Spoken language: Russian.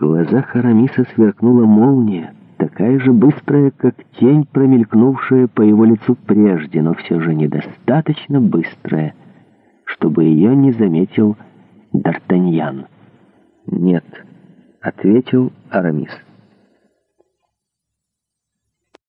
глазах Арамиса сверкнула молния, такая же быстрая, как тень, промелькнувшая по его лицу прежде, но все же недостаточно быстрая, чтобы ее не заметил Д'Артаньян. «Нет», — ответил Арамис.